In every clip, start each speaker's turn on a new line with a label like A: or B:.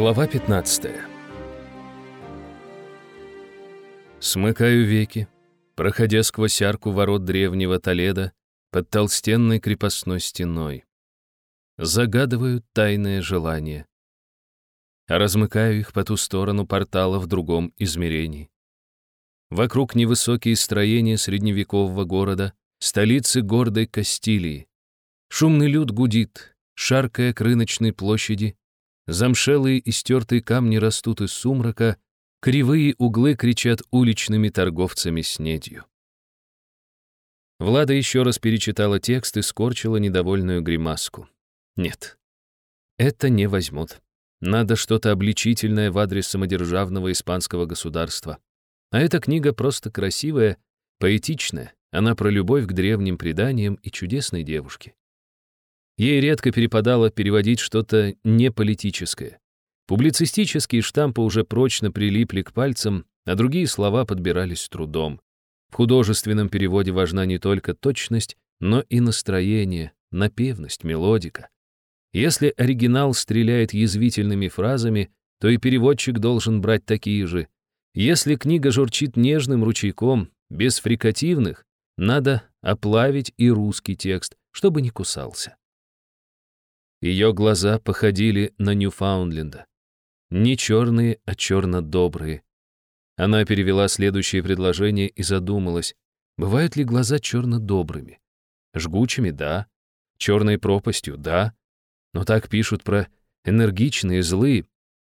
A: Глава 15 Смыкаю веки, проходя сквозь арку ворот древнего Толеда под толстенной крепостной стеной. Загадываю тайное желание. Размыкаю их по ту сторону портала в другом измерении. Вокруг невысокие строения средневекового города, столицы гордой Кастилии. Шумный люд гудит, шаркая к рыночной площади, Замшелые и стертые камни растут из сумрака, кривые углы кричат уличными торговцами снедью. Влада еще раз перечитала текст и скорчила недовольную гримаску. Нет, это не возьмут. Надо что-то обличительное в адрес самодержавного испанского государства. А эта книга просто красивая, поэтичная. Она про любовь к древним преданиям и чудесной девушке. Ей редко перепадало переводить что-то неполитическое. Публицистические штампы уже прочно прилипли к пальцам, а другие слова подбирались с трудом. В художественном переводе важна не только точность, но и настроение, напевность, мелодика. Если оригинал стреляет язвительными фразами, то и переводчик должен брать такие же. Если книга журчит нежным ручейком, без фрикативных, надо оплавить и русский текст, чтобы не кусался. Ее глаза походили на Ньюфаундленда. Не черные, а черно-добрые. Она перевела следующее предложение и задумалась, бывают ли глаза черно-добрыми? Жгучими — да. Черной пропастью — да. Но так пишут про энергичные, злые.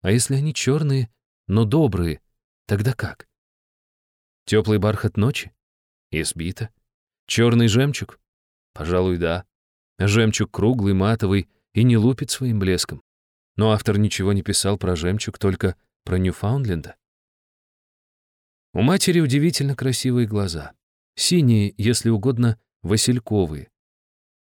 A: А если они черные, но добрые, тогда как? Теплый бархат ночи? Избита. Черный жемчуг? Пожалуй, да. Жемчуг круглый, матовый, и не лупит своим блеском. Но автор ничего не писал про жемчуг, только про Ньюфаундленда. У матери удивительно красивые глаза. Синие, если угодно, васильковые.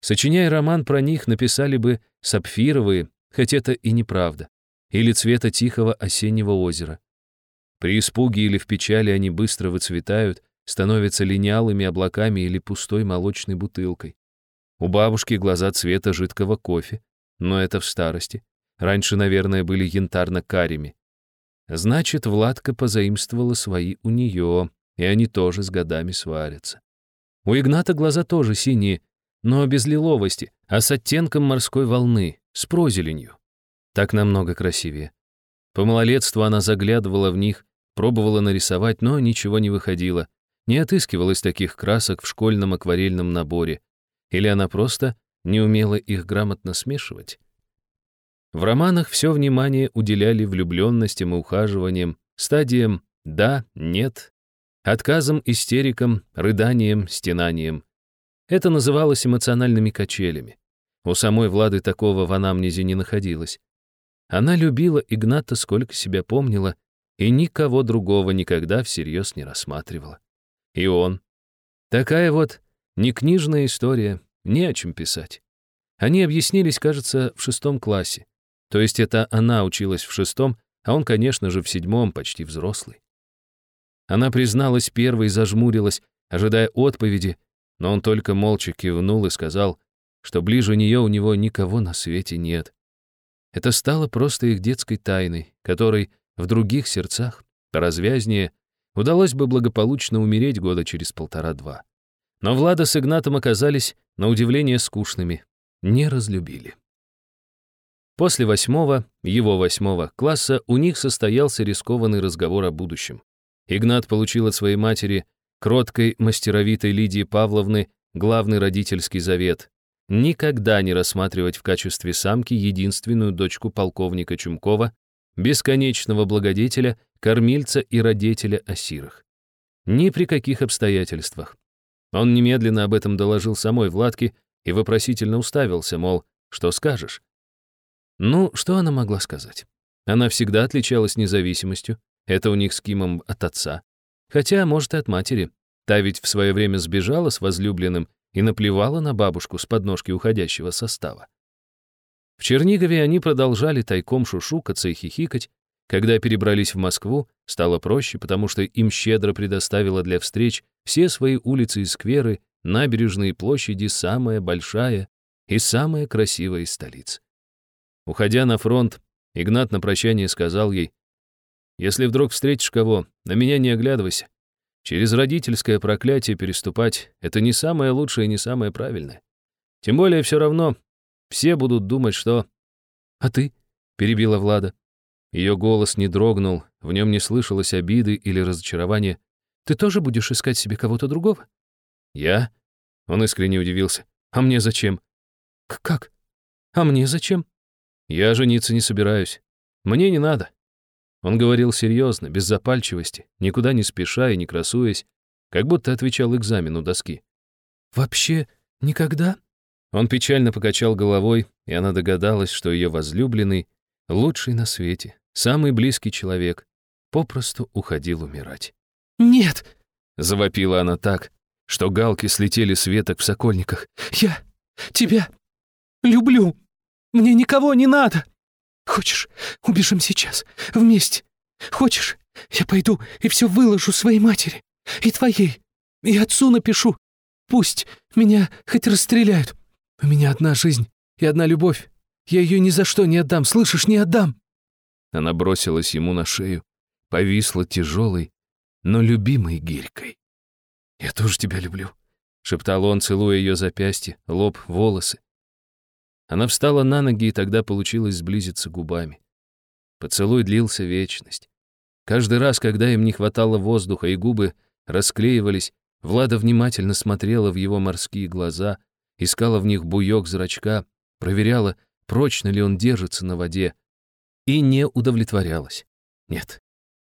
A: Сочиняя роман про них, написали бы сапфировые, хоть это и неправда, или цвета тихого осеннего озера. При испуге или в печали они быстро выцветают, становятся линялыми облаками или пустой молочной бутылкой. У бабушки глаза цвета жидкого кофе, но это в старости. Раньше, наверное, были янтарно-карими. Значит, Владка позаимствовала свои у нее, и они тоже с годами сварятся. У Игната глаза тоже синие, но без лиловости, а с оттенком морской волны, с прозеленью. Так намного красивее. По малолетству она заглядывала в них, пробовала нарисовать, но ничего не выходило. Не отыскивалось таких красок в школьном акварельном наборе. Или она просто не умела их грамотно смешивать. В романах все внимание уделяли влюбленностям и ухаживаниям, стадиям «да», «нет», отказам, истерикам, рыданиям, стенаниям. Это называлось эмоциональными качелями. У самой Влады такого в анамнезе не находилось. Она любила Игната, сколько себя помнила, и никого другого никогда всерьез не рассматривала. И он. Такая вот некнижная история, не о чем писать. Они объяснились, кажется, в шестом классе. То есть это она училась в шестом, а он, конечно же, в седьмом, почти взрослый. Она призналась первой, зажмурилась, ожидая отповеди, но он только молча кивнул и сказал, что ближе нее у него никого на свете нет. Это стало просто их детской тайной, которой в других сердцах, развязнее, удалось бы благополучно умереть года через полтора-два. Но Влада с Игнатом оказались, на удивление, скучными, не разлюбили. После восьмого, его восьмого класса у них состоялся рискованный разговор о будущем. Игнат получил от своей матери, кроткой, мастеровитой Лидии Павловны, главный родительский завет — никогда не рассматривать в качестве самки единственную дочку полковника Чумкова, бесконечного благодетеля, кормильца и родителя о сирах. Ни при каких обстоятельствах. Он немедленно об этом доложил самой Владке и вопросительно уставился, мол, что скажешь? Ну, что она могла сказать? Она всегда отличалась независимостью, это у них с Кимом от отца. Хотя, может, и от матери. Та ведь в свое время сбежала с возлюбленным и наплевала на бабушку с подножки уходящего состава. В Чернигове они продолжали тайком шушукаться и хихикать. Когда перебрались в Москву, стало проще, потому что им щедро предоставила для встреч все свои улицы и скверы, набережные площади самая большая и самая красивая из столиц. Уходя на фронт, Игнат на прощание сказал ей, «Если вдруг встретишь кого, на меня не оглядывайся. Через родительское проклятие переступать — это не самое лучшее и не самое правильное. Тем более все равно все будут думать, что... «А ты?» — перебила Влада. Ее голос не дрогнул, в нем не слышалось обиды или разочарования. «Ты тоже будешь искать себе кого-то другого?» «Я?» — он искренне удивился. «А мне зачем?» «Как? А мне зачем?» «Я жениться не собираюсь. Мне не надо». Он говорил серьезно, без запальчивости, никуда не спеша и не красуясь, как будто отвечал экзамену доски. «Вообще никогда?» Он печально покачал головой, и она догадалась, что ее возлюбленный, лучший на свете, самый близкий человек, попросту уходил умирать.
B: «Нет!»
A: — завопила она так, что галки слетели с веток в сокольниках.
B: «Я тебя люблю! Мне никого не надо! Хочешь, убежим сейчас, вместе? Хочешь, я пойду и все выложу своей матери, и твоей, и отцу напишу. Пусть меня хоть расстреляют, у меня одна жизнь и одна любовь. Я ее ни за что не отдам, слышишь, не отдам!»
A: Она бросилась ему на шею, повисла тяжелой, но любимой гирькой. «Я тоже тебя люблю», — шептал он, целуя ее запястье, лоб, волосы. Она встала на ноги, и тогда получилось сблизиться губами. Поцелуй длился вечность. Каждый раз, когда им не хватало воздуха и губы расклеивались, Влада внимательно смотрела в его морские глаза — искала в них буёк зрачка, проверяла, прочно ли он держится на воде, и не удовлетворялась. Нет,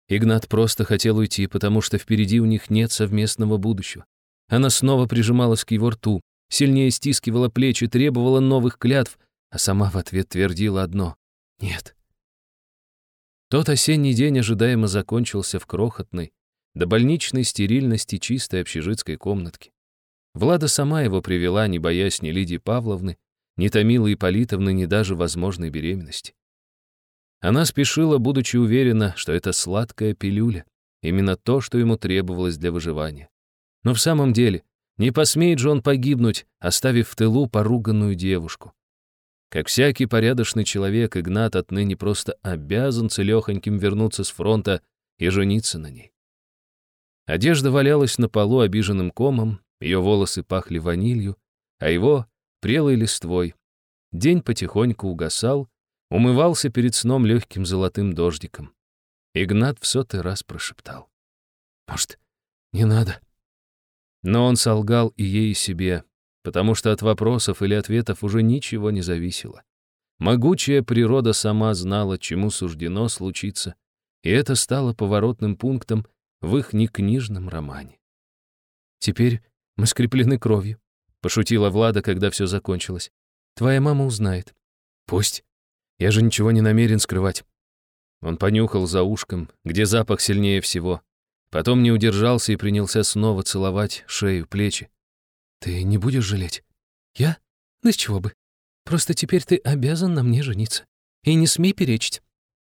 A: Игнат просто хотел уйти, потому что впереди у них нет совместного будущего. Она снова прижималась к его рту, сильнее стискивала плечи, требовала новых клятв, а сама в ответ твердила одно — «нет». Тот осенний день ожидаемо закончился в крохотной, до больничной стерильности чистой общежитской комнатке. Влада сама его привела, не боясь ни Лидии Павловны, ни Томилы Ипполитовны, ни даже возможной беременности. Она спешила, будучи уверена, что это сладкая пилюля, именно то, что ему требовалось для выживания. Но в самом деле, не посмеет же он погибнуть, оставив в тылу поруганную девушку. Как всякий порядочный человек, Игнат отныне просто обязан целехоньким вернуться с фронта и жениться на ней. Одежда валялась на полу обиженным комом, ее волосы пахли ванилью, а его — прелой листвой. День потихоньку угасал, умывался перед сном легким золотым дождиком. Игнат в сотый раз прошептал. «Может, не надо?» Но он солгал и ей, и себе, потому что от вопросов или ответов уже ничего не зависело. Могучая природа сама знала, чему суждено случиться, и это стало поворотным пунктом в их некнижном романе. Теперь мы скреплены кровью», — пошутила Влада, когда все закончилось. «Твоя мама узнает». «Пусть. Я же ничего не намерен скрывать». Он понюхал за ушком, где запах сильнее всего. Потом не удержался и принялся снова целовать шею, плечи. «Ты не будешь жалеть?» «Я? Да с чего бы? Просто теперь ты обязан на мне жениться. И не смей перечить».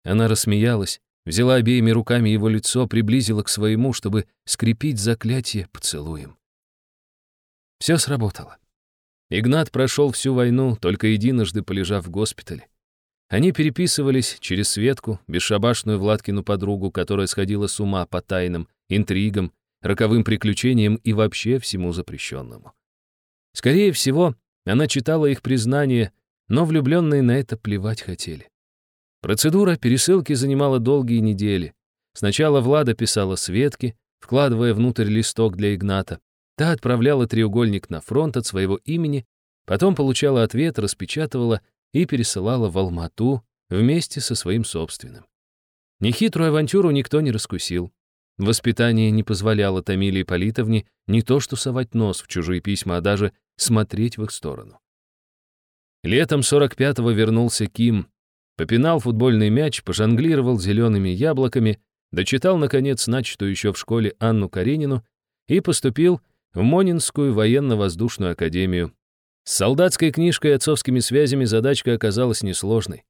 A: Она рассмеялась, взяла обеими руками его лицо, приблизила к своему, чтобы скрепить заклятие поцелуем. Все сработало. Игнат прошел всю войну, только единожды полежав в госпитале. Они переписывались через Светку, бесшабашную Владкину подругу, которая сходила с ума по тайнам, интригам, роковым приключениям и вообще всему запрещенному. Скорее всего, она читала их признания, но влюбленные на это плевать хотели. Процедура пересылки занимала долгие недели. Сначала Влада писала Светке, вкладывая внутрь листок для Игната. Та отправляла треугольник на фронт от своего имени, потом получала ответ, распечатывала и пересылала в Алмату вместе со своим собственным. Нехитрую авантюру никто не раскусил. Воспитание не позволяло Томиле Ипполитовне не то что совать нос в чужие письма, а даже смотреть в их сторону. Летом 45-го вернулся Ким, попинал футбольный мяч, пожонглировал зелеными яблоками, дочитал, наконец, начатую еще в школе Анну Каренину и поступил в Монинскую военно-воздушную академию. С солдатской книжкой и отцовскими связями задачка оказалась несложной.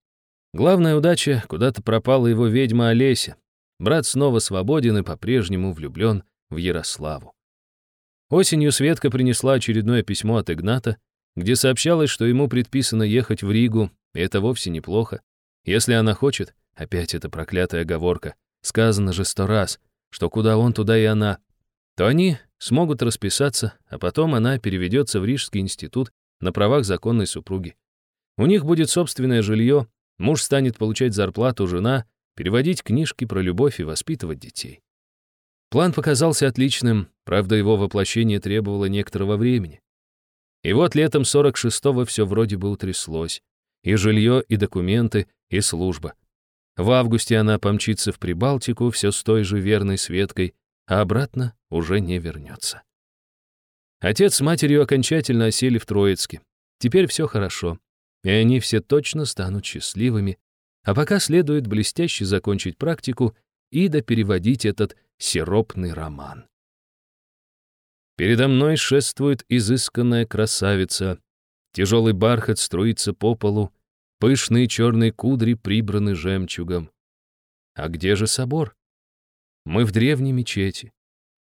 A: Главная удача — куда-то пропала его ведьма Олеся. Брат снова свободен и по-прежнему влюблен в Ярославу. Осенью Светка принесла очередное письмо от Игната, где сообщалось, что ему предписано ехать в Ригу, и это вовсе неплохо, Если она хочет, опять эта проклятая оговорка, сказано же сто раз, что куда он, туда и она, то они смогут расписаться, а потом она переведется в Рижский институт на правах законной супруги. У них будет собственное жилье, муж станет получать зарплату, жена — переводить книжки про любовь и воспитывать детей. План показался отличным, правда, его воплощение требовало некоторого времени. И вот летом 46-го все вроде бы утряслось. И жилье, и документы, и служба. В августе она помчится в Прибалтику все с той же верной Светкой, а обратно уже не вернется. Отец с матерью окончательно осели в Троицке. Теперь все хорошо, и они все точно станут счастливыми, а пока следует блестяще закончить практику и допереводить этот сиропный роман. Передо мной шествует изысканная красавица. Тяжелый бархат струится по полу, пышные черные кудри прибраны жемчугом. А где же собор? Мы в древней мечети.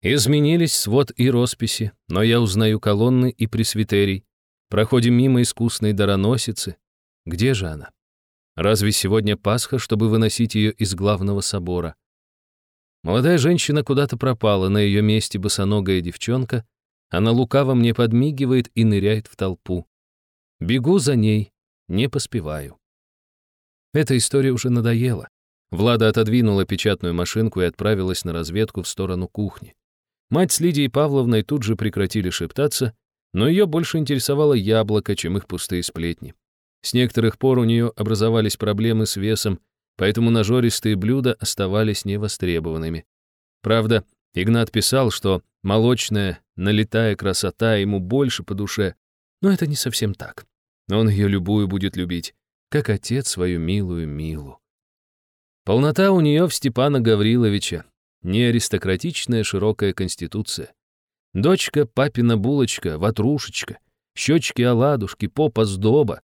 A: Изменились свод и росписи, но я узнаю колонны и пресвитерий. Проходим мимо искусной дароносицы. Где же она? Разве сегодня Пасха, чтобы выносить ее из главного собора? Молодая женщина куда-то пропала, на ее месте босоногая девчонка. Она лукаво мне подмигивает и ныряет в толпу. Бегу за ней, не поспеваю. Эта история уже надоела. Влада отодвинула печатную машинку и отправилась на разведку в сторону кухни. Мать с Лидией Павловной тут же прекратили шептаться, но ее больше интересовало яблоко, чем их пустые сплетни. С некоторых пор у нее образовались проблемы с весом, поэтому нажористые блюда оставались невостребованными. Правда, Игнат писал, что молочная, налитая красота ему больше по душе, но это не совсем так. Он ее любую будет любить, как отец свою милую Милу. Полнота у нее в Степана Гавриловича, не аристократичная широкая конституция. Дочка, папина булочка, ватрушечка, щечки-оладушки, попа сдоба.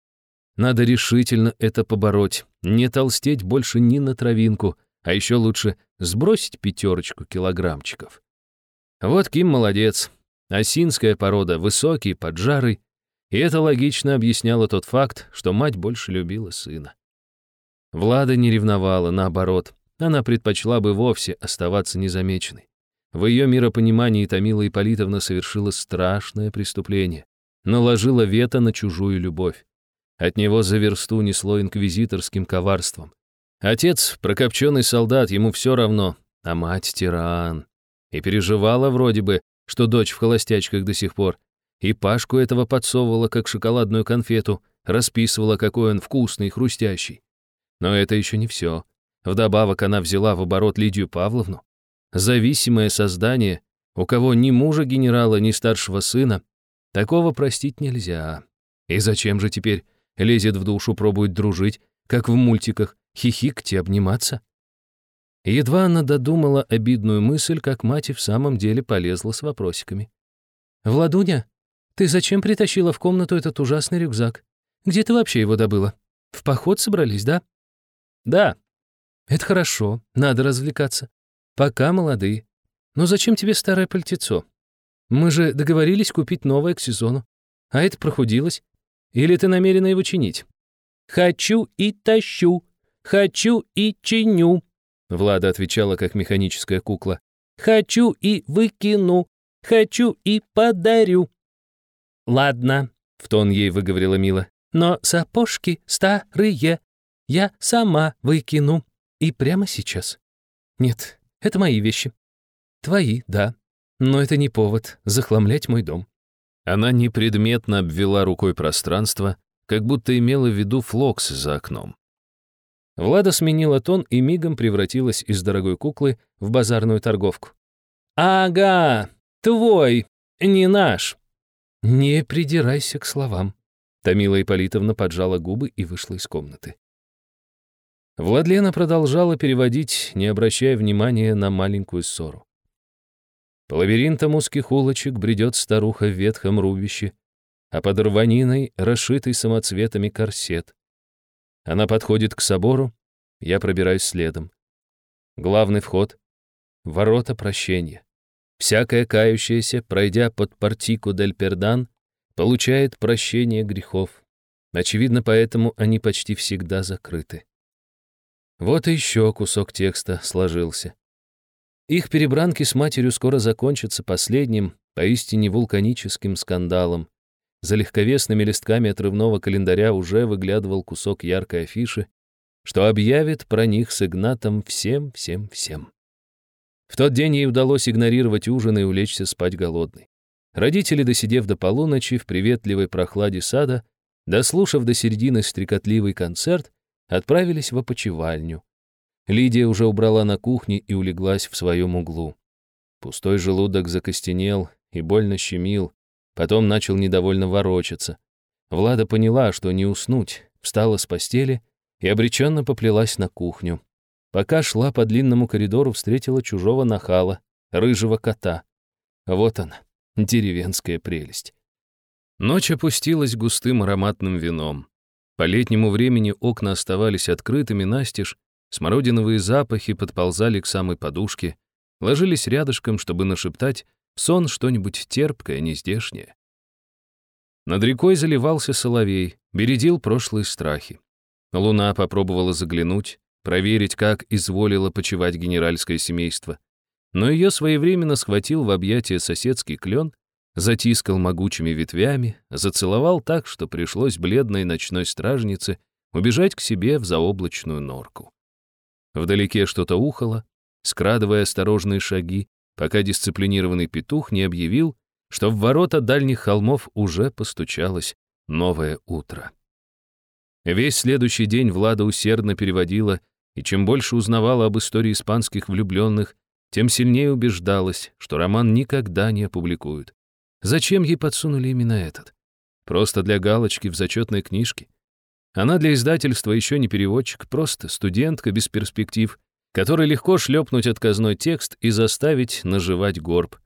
A: Надо решительно это побороть, не толстеть больше ни на травинку, а еще лучше сбросить пятерочку килограммчиков. Вот Ким молодец. Осинская порода, высокий, поджарый. И это логично объясняло тот факт, что мать больше любила сына. Влада не ревновала, наоборот. Она предпочла бы вовсе оставаться незамеченной. В ее миропонимании Томила Ипполитовна совершила страшное преступление. Наложила вето на чужую любовь. От него за версту несло инквизиторским коварством. Отец — прокопченный солдат, ему все равно, а мать — тиран. И переживала вроде бы, что дочь в холостячках до сих пор. И Пашку этого подсовывала, как шоколадную конфету, расписывала, какой он вкусный и хрустящий. Но это еще не все. Вдобавок она взяла в оборот Лидию Павловну. Зависимое создание, у кого ни мужа генерала, ни старшего сына. Такого простить нельзя. И зачем же теперь лезет в душу, пробует дружить, как в мультиках, хихикать обниматься? Едва она додумала обидную мысль, как мать и в самом деле полезла с вопросиками. «Владуня, ты зачем притащила в комнату этот ужасный рюкзак? Где ты вообще его добыла? В поход собрались, да?» Да, это хорошо, надо развлекаться. Пока молодые. Но зачем тебе старое пальтецо? Мы же договорились купить новое к сезону. А это прохудилось. Или ты намерена его чинить? Хочу и тащу. Хочу и чиню. Влада отвечала, как механическая кукла. Хочу и выкину. Хочу и подарю. Ладно, в тон ей выговорила Мила. Но сапожки старые, я сама выкину. И прямо сейчас. Нет, это мои вещи. Твои, да. Но это не повод захламлять мой дом. Она непредметно обвела рукой пространство, как будто имела в виду флокс за окном. Влада сменила тон и мигом превратилась из дорогой куклы в базарную торговку. «Ага, твой, не наш». «Не придирайся к словам». Тамила Ипполитовна поджала губы и вышла из комнаты. Владлена продолжала переводить, не обращая внимания на маленькую ссору. По лабиринтам узких улочек бредет старуха в ветхом рубище, а под рваниной расшитый самоцветами корсет. Она подходит к собору, я пробираюсь следом. Главный вход — ворота прощения. Всякая кающаяся, пройдя под партику дель Пердан, получает прощение грехов. Очевидно, поэтому они почти всегда закрыты. Вот и еще кусок текста сложился. Их перебранки с матерью скоро закончатся последним, поистине вулканическим скандалом. За легковесными листками отрывного календаря уже выглядывал кусок яркой афиши, что объявит про них с Игнатом всем-всем-всем. В тот день ей удалось игнорировать ужин и улечься спать голодной. Родители, досидев до полуночи в приветливой прохладе сада, дослушав до середины стрекотливый концерт, отправились в опочивальню. Лидия уже убрала на кухне и улеглась в своем углу. Пустой желудок закостенел и больно щемил, потом начал недовольно ворочаться. Влада поняла, что не уснуть, встала с постели и обреченно поплелась на кухню. Пока шла по длинному коридору, встретила чужого нахала, рыжего кота. Вот она, деревенская прелесть. Ночь опустилась густым ароматным вином. По летнему времени окна оставались открытыми настежь, смородиновые запахи подползали к самой подушке, ложились рядышком, чтобы нашептать сон что-нибудь терпкое, нездешнее. Над рекой заливался соловей, бередил прошлые страхи. Луна попробовала заглянуть, проверить, как изволило почивать генеральское семейство. Но ее своевременно схватил в объятия соседский клен, затискал могучими ветвями, зацеловал так, что пришлось бледной ночной стражнице убежать к себе в заоблачную норку. Вдалеке что-то ухало, скрадывая осторожные шаги, пока дисциплинированный петух не объявил, что в ворота дальних холмов уже постучалось новое утро. Весь следующий день Влада усердно переводила, и чем больше узнавала об истории испанских влюбленных, тем сильнее убеждалась, что роман никогда не опубликуют. Зачем ей подсунули именно этот? Просто для галочки в зачетной книжке? Она для издательства еще не переводчик, просто студентка без перспектив, которой легко шлепнуть отказной текст и заставить наживать горб.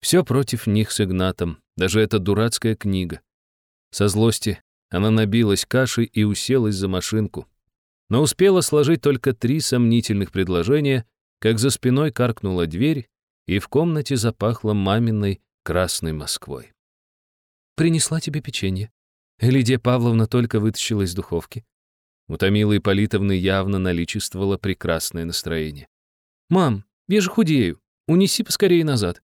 A: Все против них с Игнатом, даже эта дурацкая книга. Со злости она набилась кашей и уселась за машинку. Но успела сложить только три сомнительных предложения, как за спиной каркнула дверь, и в комнате запахло маминой красной Москвой. «Принесла тебе печенье». Лидия Павловна только вытащила из духовки. У Томилы Ипполитовны явно наличествовало прекрасное настроение. «Мам, я же худею. Унеси поскорее назад».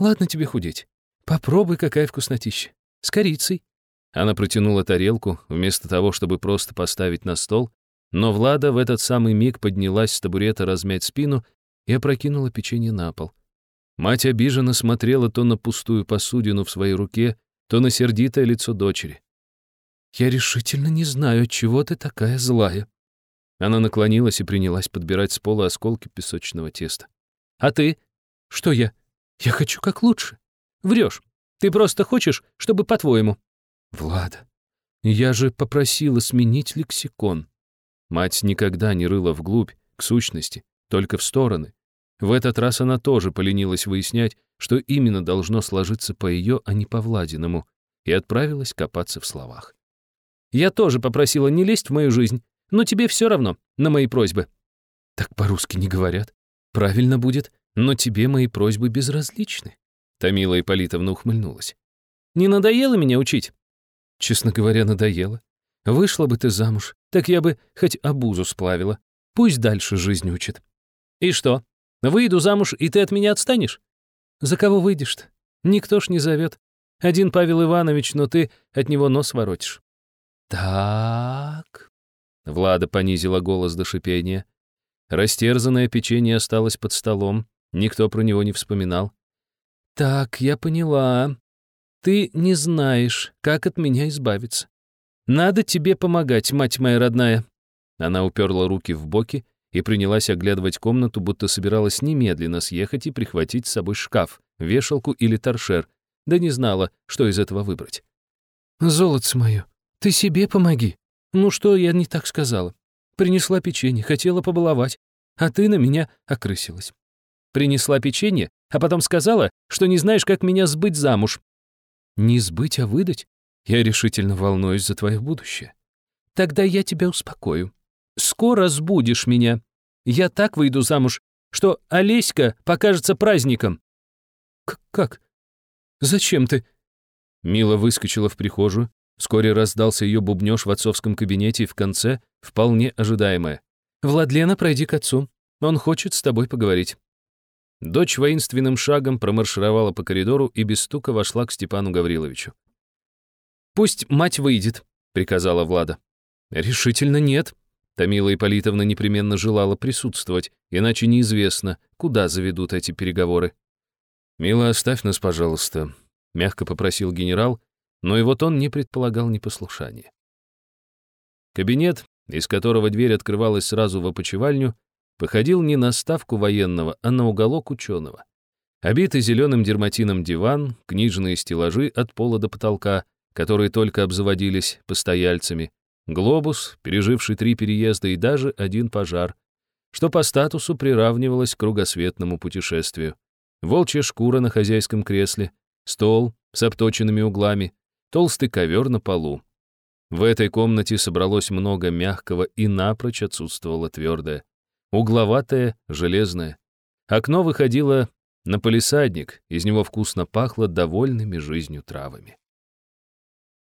A: «Ладно тебе худеть. Попробуй, какая вкуснотища. С корицей». Она протянула тарелку, вместо того, чтобы просто поставить на стол, но Влада в этот самый миг поднялась с табурета размять спину и опрокинула печенье на пол. Мать обиженно смотрела то на пустую посудину в своей руке, то на сердитое лицо дочери. «Я решительно не знаю, чего ты такая злая». Она наклонилась и принялась подбирать с пола осколки песочного теста. «А ты?» «Что я? Я хочу как лучше». «Врешь. Ты просто хочешь, чтобы по-твоему». «Влада, я же попросила сменить лексикон». Мать никогда не рыла вглубь, к сущности, только в стороны. В этот раз она тоже поленилась выяснять, что именно должно сложиться по ее, а не по Владиному, и отправилась копаться в словах. «Я тоже попросила не лезть в мою жизнь, но тебе все равно, на мои просьбы». «Так по-русски не говорят. Правильно будет, но тебе мои просьбы безразличны». Тамила Ипполитовна ухмыльнулась. «Не надоело меня учить?» Честно говоря, надоело. Вышла бы ты замуж, так я бы хоть обузу сплавила. Пусть дальше жизнь учит. И что, выйду замуж, и ты от меня отстанешь? За кого выйдешь-то? Никто ж не зовет. Один Павел Иванович, но ты от него нос воротишь. Так. Влада понизила голос до шипения. Растерзанное печенье осталось под столом. Никто про него не вспоминал. Так, я поняла. Ты не знаешь, как от меня избавиться. Надо тебе помогать, мать моя родная». Она уперла руки в боки и принялась оглядывать комнату, будто собиралась немедленно съехать и прихватить с собой шкаф, вешалку или торшер, да не знала, что из этого выбрать. «Золотце мое, ты себе помоги. Ну что, я не так сказала. Принесла печенье, хотела побаловать, а ты на меня окрысилась. Принесла печенье, а потом сказала, что не знаешь, как меня сбыть замуж. Не сбыть, а выдать? Я решительно волнуюсь за твое будущее. Тогда я тебя успокою. Скоро сбудешь меня. Я так выйду замуж, что Олеська покажется праздником. К как? Зачем ты? Мила выскочила в прихожую. Вскоре раздался ее бубнёж в отцовском кабинете и в конце, вполне ожидаемое.
B: Владлена, пройди к отцу. Он хочет с тобой поговорить».
A: Дочь воинственным шагом промаршировала по коридору и без стука вошла к Степану Гавриловичу.
B: «Пусть мать выйдет», — приказала Влада. «Решительно нет». Тамила Ипполитовна непременно желала присутствовать, иначе неизвестно, куда заведут эти переговоры.
A: «Мила, оставь нас, пожалуйста», — мягко попросил генерал, но и вот он не предполагал непослушания. Кабинет, из которого дверь открывалась сразу в опочивальню, походил не на ставку военного, а на уголок ученого. Обитый зеленым дерматином диван, книжные стеллажи от пола до потолка, которые только обзаводились постояльцами, глобус, переживший три переезда и даже один пожар, что по статусу приравнивалось к кругосветному путешествию волчья шкура на хозяйском кресле, стол с обточенными углами, толстый ковер на полу. В этой комнате собралось много мягкого и напрочь отсутствовало твердое, угловатое, железное. Окно выходило на полисадник, из него вкусно пахло довольными жизнью травами.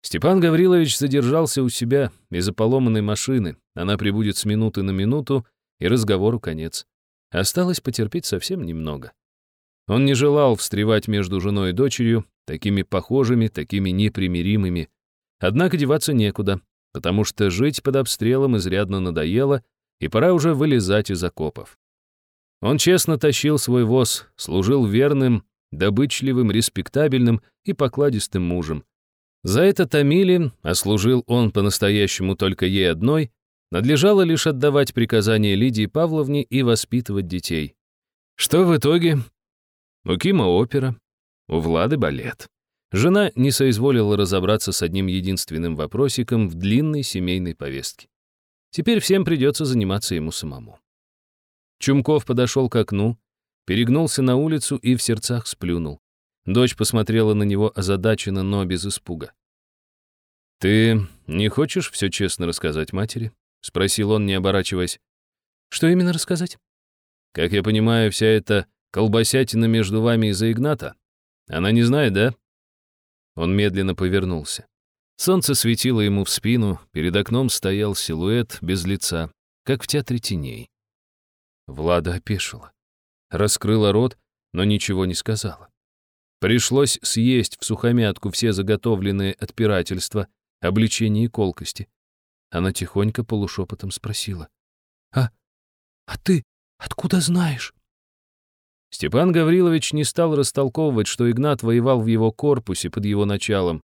A: Степан Гаврилович задержался у себя из-за поломанной машины. Она прибудет с минуты на минуту, и разговору конец. Осталось потерпеть совсем немного. Он не желал встревать между женой и дочерью, такими похожими, такими непримиримыми. Однако деваться некуда, потому что жить под обстрелом изрядно надоело, и пора уже вылезать из окопов. Он честно тащил свой воз, служил верным, добычливым, респектабельным и покладистым мужем. За это томили, а служил он по-настоящему только ей одной, надлежало лишь отдавать приказания Лидии Павловне и воспитывать детей. Что в итоге? У Кима опера, у Влады балет. Жена не соизволила разобраться с одним единственным вопросиком в длинной семейной повестке. Теперь всем придется заниматься ему самому. Чумков подошел к окну, перегнулся на улицу и в сердцах сплюнул. Дочь посмотрела на него озадаченно, но без испуга. «Ты не хочешь все честно рассказать матери?» — спросил он, не оборачиваясь.
B: «Что именно рассказать?»
A: «Как я понимаю, вся эта Колбасятина между вами из-за Игната? Она не знает, да?» Он медленно повернулся. Солнце светило ему в спину, перед окном стоял силуэт без лица, как в театре теней. Влада опешила. Раскрыла рот, но ничего не сказала. Пришлось съесть в сухомятку все заготовленные отпирательства, обличения и колкости. Она тихонько полушепотом спросила.
B: «А, а ты откуда знаешь?»
A: Степан Гаврилович не стал растолковывать, что Игнат воевал в его корпусе под его началом,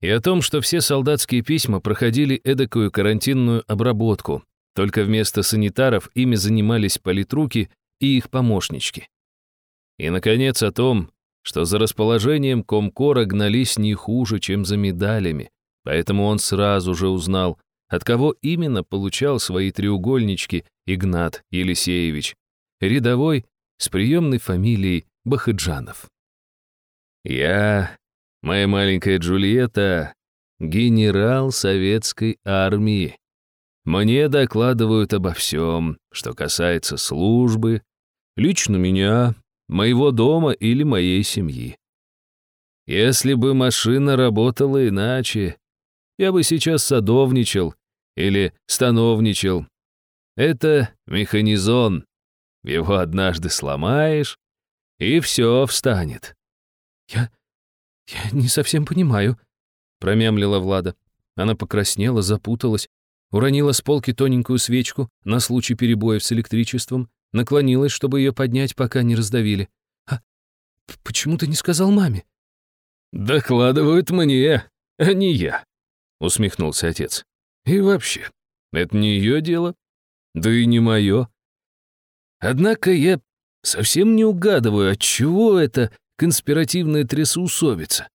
A: и о том, что все солдатские письма проходили эдакую карантинную обработку, только вместо санитаров ими занимались политруки и их помощнички. И, наконец, о том, что за расположением Комкора гнались не хуже, чем за медалями, поэтому он сразу же узнал, от кого именно получал свои треугольнички Игнат Елисеевич, рядовой с приемной фамилией Бахыджанов. «Я, моя маленькая Джульетта, генерал советской армии. Мне докладывают обо всем, что касается службы, лично меня, моего дома или моей семьи. Если бы машина работала иначе, я бы сейчас садовничал или становничал. Это механизон, его однажды сломаешь, и все встанет.
B: «Я... я не совсем понимаю», — промямлила Влада. Она покраснела, запуталась, уронила с полки тоненькую свечку на случай перебоев с электричеством, наклонилась, чтобы ее поднять, пока не раздавили. «А почему ты не сказал маме?»
A: «Докладывают мне, а не я», — усмехнулся отец. «И вообще, это не ее дело, да и не мое. Однако я совсем не угадываю, от чего это конспиративная трясоусобица.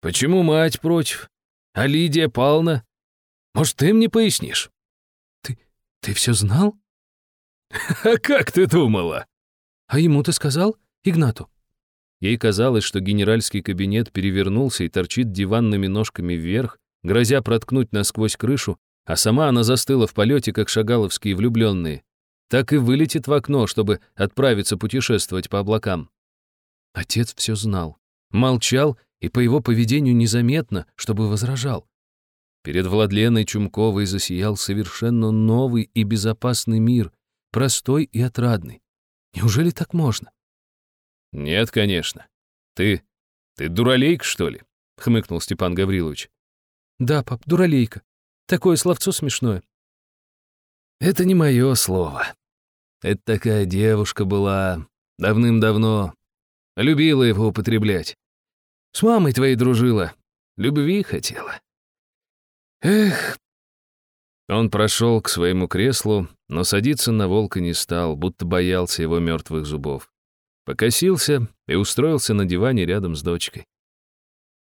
A: Почему мать против? А Лидия Павловна? Может, ты мне пояснишь?
B: Ты... ты все знал?
A: А как ты думала?
B: А ему ты сказал? Игнату?
A: Ей казалось, что генеральский кабинет перевернулся и торчит диванными ножками вверх, грозя проткнуть насквозь крышу, а сама она застыла в полете, как шагаловские влюбленные так и вылетит в окно, чтобы отправиться путешествовать по облакам. Отец все знал, молчал и по его поведению незаметно, чтобы возражал. Перед Владленой Чумковой засиял совершенно новый и безопасный мир, простой и отрадный. Неужели так можно? Нет, конечно. Ты... ты дуралейк, что ли? Хмыкнул Степан Гаврилович.
B: Да, пап, дуралейка. Такое словцо смешное.
A: Это не мое слово. Это такая девушка была давным-давно. Любила его употреблять. С мамой твоей дружила. Любви хотела. Эх. Он прошел к своему креслу, но садиться на волка не стал, будто боялся его мертвых зубов. Покосился и устроился на диване рядом с дочкой.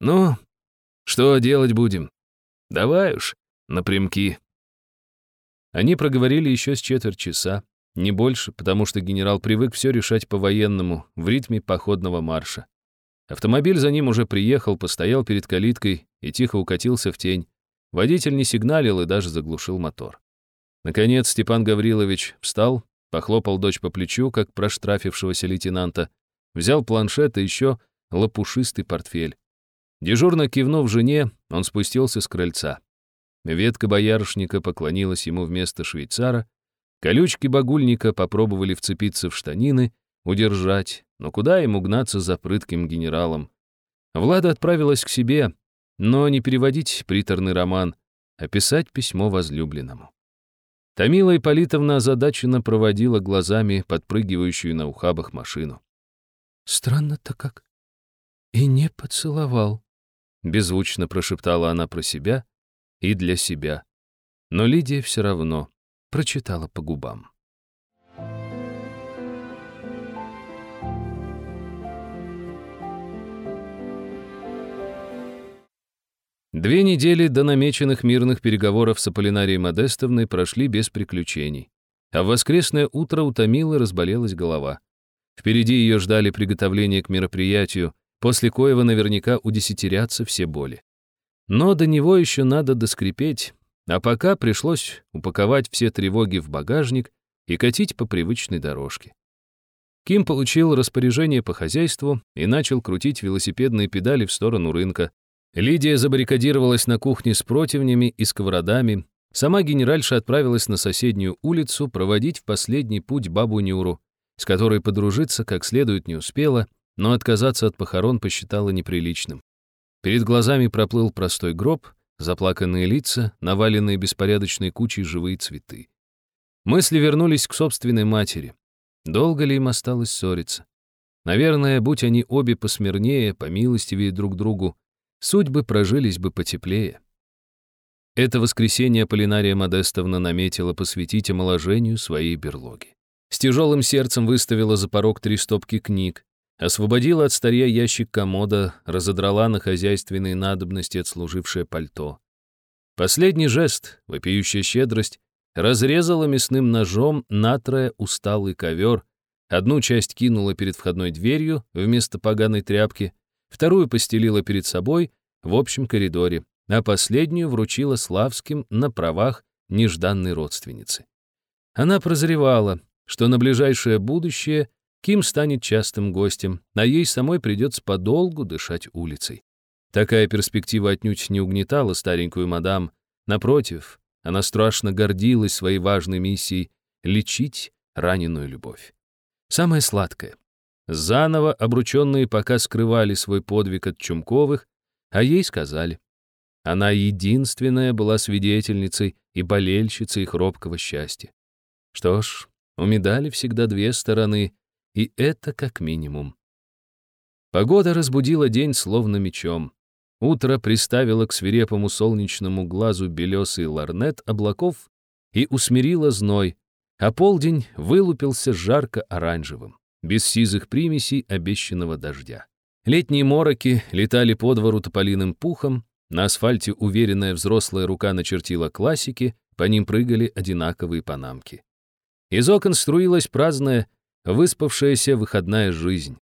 A: «Ну, что делать будем? Давай уж, напрямки». Они проговорили еще с четверть часа, не больше, потому что генерал привык все решать по-военному, в ритме походного марша. Автомобиль за ним уже приехал, постоял перед калиткой и тихо укатился в тень. Водитель не сигналил и даже заглушил мотор. Наконец Степан Гаврилович встал, похлопал дочь по плечу, как проштрафившегося лейтенанта, взял планшет и еще лопушистый портфель. Дежурно кивнув жене, он спустился с крыльца. Ветка боярышника поклонилась ему вместо швейцара, колючки багульника попробовали вцепиться в штанины, удержать, но куда ему гнаться за прытким генералом? Влада отправилась к себе, но не переводить приторный роман, а писать письмо возлюбленному. Томила Ипполитовна озадаченно проводила глазами подпрыгивающую на ухабах машину.
B: «Странно-то как. И не поцеловал», —
A: беззвучно прошептала она про себя и для себя. Но Лидия все равно прочитала по губам. Две недели до намеченных мирных переговоров с Аполлинарией Модестовной прошли без приключений. А в воскресное утро у Томилы разболелась голова. Впереди ее ждали приготовления к мероприятию, после коего наверняка удесятерятся все боли. Но до него еще надо доскрипеть, а пока пришлось упаковать все тревоги в багажник и катить по привычной дорожке. Ким получил распоряжение по хозяйству и начал крутить велосипедные педали в сторону рынка, Лидия забаррикадировалась на кухне с противнями и сковородами. Сама генеральша отправилась на соседнюю улицу проводить в последний путь бабу Нюру, с которой подружиться как следует не успела, но отказаться от похорон посчитала неприличным. Перед глазами проплыл простой гроб, заплаканные лица, наваленные беспорядочной кучей живые цветы. Мысли вернулись к собственной матери. Долго ли им осталось ссориться? Наверное, будь они обе посмирнее, помилостивее друг другу, судьбы прожились бы потеплее. Это воскресенье Аполлинария Модестовна наметила посвятить омоложению своей берлоги. С тяжелым сердцем выставила за порог три стопки книг, освободила от старья ящик комода, разодрала на хозяйственные надобности отслужившее пальто. Последний жест, вопиющая щедрость, разрезала мясным ножом натрое усталый ковер, одну часть кинула перед входной дверью вместо поганой тряпки, вторую постелила перед собой в общем коридоре, а последнюю вручила Славским на правах нежданной родственницы. Она прозревала, что на ближайшее будущее Ким станет частым гостем, а ей самой придется подолгу дышать улицей. Такая перспектива отнюдь не угнетала старенькую мадам. Напротив, она страшно гордилась своей важной миссией — лечить раненую любовь. Самое сладкое Заново обрученные пока скрывали свой подвиг от Чумковых, а ей сказали. Она единственная была свидетельницей и болельщицей их счастья. Что ж, у медали всегда две стороны, и это как минимум. Погода разбудила день словно мечом. Утро приставило к свирепому солнечному глазу белесый ларнет облаков и усмирило зной, а полдень вылупился жарко-оранжевым без сизых примесей обещанного дождя. Летние мороки летали по двору тополиным пухом, на асфальте уверенная взрослая рука начертила классики, по ним прыгали одинаковые панамки. Из окон струилась праздная, выспавшаяся выходная жизнь.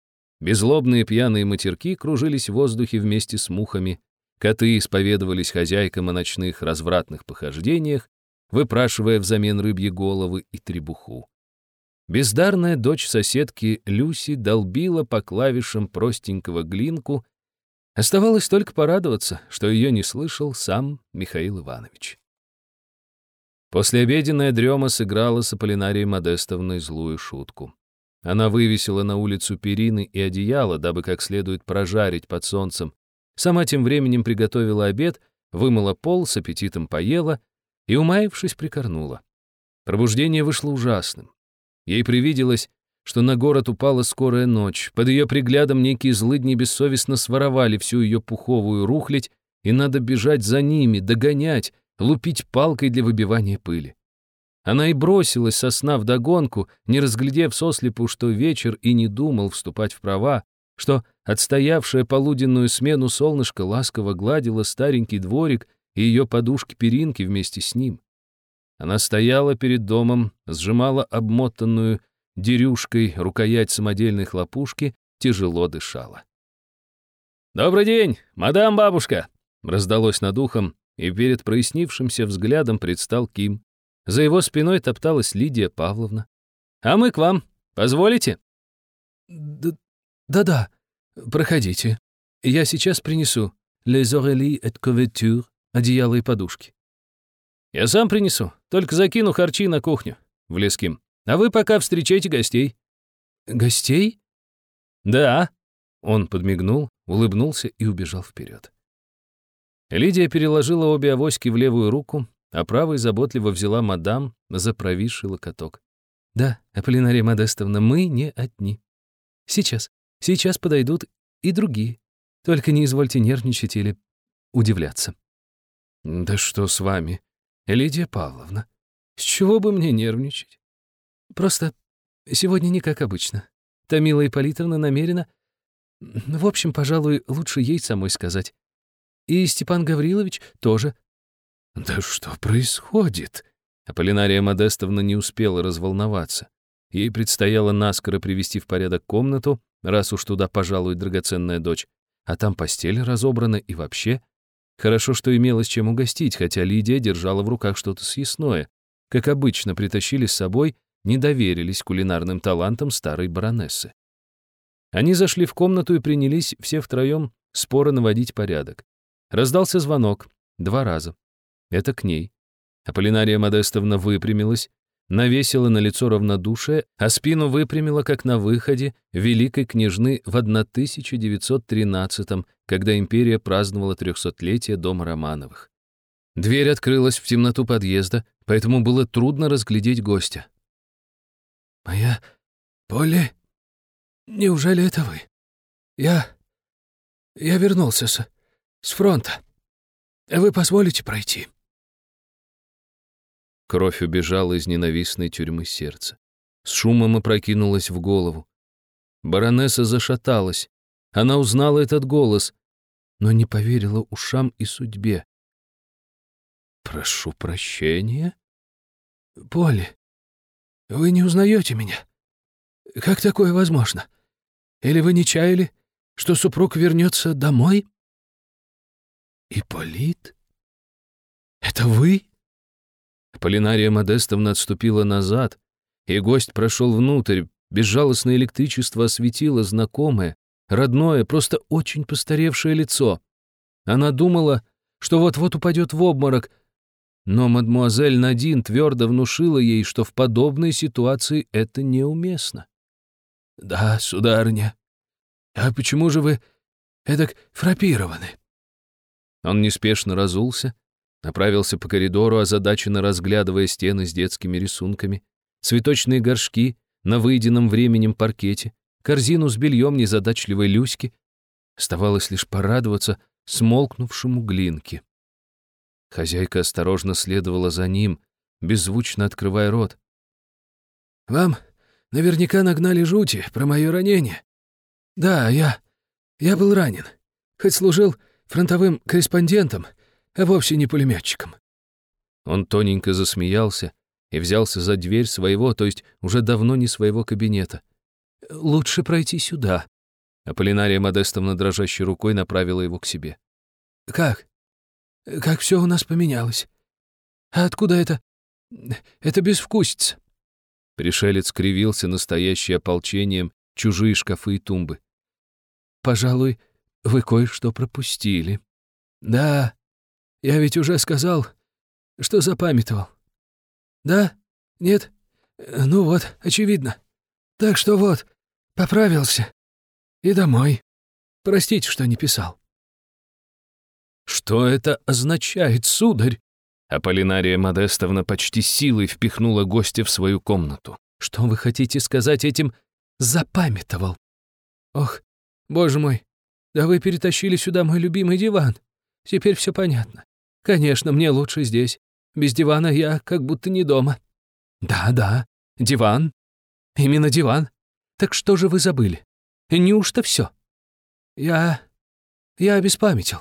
A: Безлобные пьяные матерки кружились в воздухе вместе с мухами, коты исповедовались хозяйкам о ночных развратных похождениях, выпрашивая взамен рыбьи головы и требуху. Бездарная дочь соседки Люси долбила по клавишам простенького глинку, Оставалось только порадоваться, что ее не слышал сам Михаил Иванович. Послеобеденная дрема сыграла с Аполлинарией Модестовной злую шутку. Она вывесила на улицу перины и одеяло, дабы как следует прожарить под солнцем. Сама тем временем приготовила обед, вымыла пол, с аппетитом поела и, умаившись, прикорнула. Пробуждение вышло ужасным. Ей привиделось, что на город упала скорая ночь. Под ее приглядом некие злыдни бессовестно своровали всю ее пуховую рухлядь, и надо бежать за ними, догонять, лупить палкой для выбивания пыли. Она и бросилась со сна вдогонку, не разглядев сослепу, что вечер и не думал вступать в права, что отстоявшая полуденную смену солнышко ласково гладило старенький дворик и ее подушки-перинки вместе с ним. Она стояла перед домом, сжимала обмотанную дерюшкой рукоять самодельной хлопушки, тяжело дышала. «Добрый день, мадам-бабушка!» раздалось над ухом, и перед прояснившимся взглядом предстал Ким. За его спиной топталась Лидия Павловна. «А мы к вам. Позволите?»
B: «Да-да, проходите. Я сейчас принесу. Les oreilles et couverture, одеяло и подушки».
A: «Я сам принесу, только закину харчи на кухню», — влез Ким. «А вы пока встречайте гостей».
B: «Гостей?»
A: «Да». Он подмигнул, улыбнулся и убежал вперед. Лидия переложила обе авоськи в левую руку, а правой заботливо взяла мадам за провисший локоток.
B: «Да, Аполлинария Модестовна, мы не одни. Сейчас, сейчас подойдут и другие. Только не извольте нервничать или удивляться».
A: «Да что с вами, Лидия Павловна?
B: С чего бы мне нервничать? Просто сегодня не как обычно. Тамила Ипполитовна намерена... В общем, пожалуй, лучше ей самой сказать. И Степан Гаврилович тоже
A: «Да что происходит?» Аполлинария Модестовна не успела разволноваться. Ей предстояло наскоро привести в порядок комнату, раз уж туда пожалует драгоценная дочь, а там постель разобрана и вообще. Хорошо, что имелось чем угостить, хотя Лидия держала в руках что-то съестное. Как обычно, притащили с собой, не доверились кулинарным талантам старой баронессы. Они зашли в комнату и принялись все втроем споро наводить порядок. Раздался звонок два раза. Это к ней. Аполлинария Модестовна выпрямилась, навесила на лицо равнодушие, а спину выпрямила, как на выходе великой княжны в 1913-м, когда империя праздновала трехсотлетие дома Романовых. Дверь открылась в темноту подъезда, поэтому было трудно разглядеть гостя.
B: «Моя Полли? Неужели это вы? Я... я вернулся с... с фронта. Вы позволите пройти?»
A: Кровь убежала из ненавистной тюрьмы сердца. С шумом опрокинулась в голову. Баронесса зашаталась. Она узнала этот голос, но не поверила ушам и судьбе. «Прошу прощения?»
B: «Полли, вы не узнаете меня? Как такое возможно? Или вы не чаяли, что супруг вернется домой?» «Ипполит? Это вы?»
A: Полинария Модестовна отступила назад, и гость прошел внутрь. Безжалостное электричество осветило знакомое, родное, просто очень постаревшее лицо. Она думала, что вот-вот упадет в обморок, но мадмуазель Надин твердо внушила ей, что в подобной ситуации это неуместно.
B: «Да, сударыня. А почему же вы эдак фрапированы?»
A: Он неспешно разулся, Направился по коридору, озадаченно разглядывая стены с детскими рисунками, цветочные горшки на выеденном временем паркете, корзину с бельем незадачливой Люськи. Оставалось лишь порадоваться смолкнувшему глинке. Хозяйка осторожно следовала за ним, беззвучно открывая рот.
B: «Вам наверняка нагнали жути про мое ранение. Да, я... я был ранен. Хоть служил фронтовым корреспондентом, а вовсе не пулеметчиком».
A: Он тоненько засмеялся и взялся за дверь своего, то есть уже давно не своего кабинета.
B: «Лучше пройти сюда».
A: Аполлинария Модестовна дрожащей рукой направила его к себе.
B: «Как? Как все у нас поменялось? А откуда это... это безвкусица?»
A: Пришелец кривился настоящий ополчением чужие шкафы и тумбы.
B: «Пожалуй, вы кое-что пропустили. Да, я ведь уже сказал, что запамятовал. Да? Нет? Ну вот, очевидно. Так что вот, поправился. И домой. Простите, что не писал.
A: Что это означает, сударь? Аполлинария Модестовна почти силой впихнула гостя в свою комнату.
B: Что вы хотите сказать этим «запамятовал»? Ох, боже мой, да вы перетащили сюда мой любимый диван. Теперь все понятно. Конечно, мне лучше здесь. Без дивана я как будто не дома. Да-да, диван. Именно диван. Так что же вы забыли? Неужто все? Я... я обеспамятил.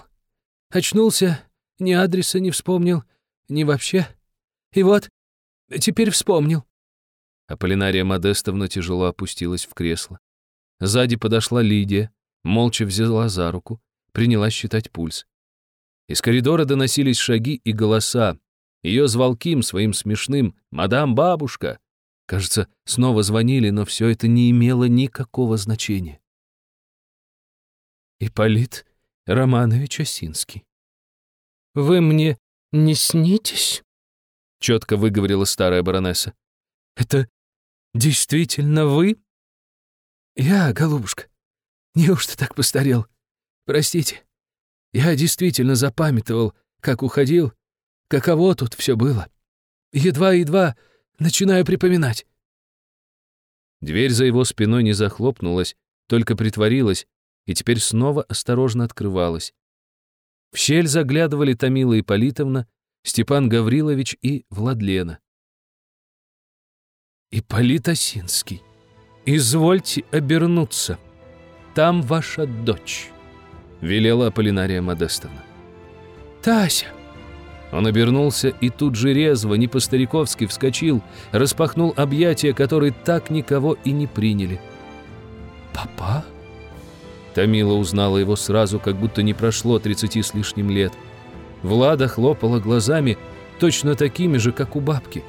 B: Очнулся, ни адреса не вспомнил, ни вообще. И вот, теперь вспомнил.
A: Аполлинария Модестовна тяжело опустилась в кресло. Сзади подошла Лидия, молча взяла за руку, принялась считать пульс. Из коридора доносились шаги и голоса. Ее звалким своим смешным «Мадам, бабушка!» Кажется, снова звонили, но все это не имело никакого значения.
B: Ипполит Романович Осинский. «Вы мне не снитесь?» — четко выговорила старая баронесса. «Это действительно вы?» «Я, голубушка, неужто так постарел? Простите, я действительно запамятовал, как уходил, каково тут все было. Едва-едва начинаю припоминать».
A: Дверь за его спиной не захлопнулась, только притворилась, и теперь снова осторожно открывалась. В щель заглядывали Томила Ипполитовна, Степан Гаврилович и Владлена.
B: «Ипполит Осинский, извольте обернуться. Там ваша дочь», — велела Аполлинария Модестовна. «Тася!»
A: Он обернулся и тут же резво, не по-стариковски вскочил, распахнул объятия, которые так никого и не приняли.
B: «Папа?»
A: Тамила узнала его сразу, как будто не прошло тридцати с лишним лет. Влада хлопала глазами, точно такими же, как у бабки.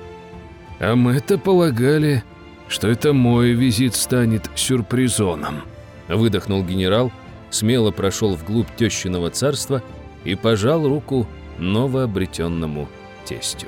C: «А мы-то полагали, что это мой визит станет сюрпризоном»,
A: выдохнул генерал, смело прошел вглубь тещиного царства и пожал руку новообретенному тестю.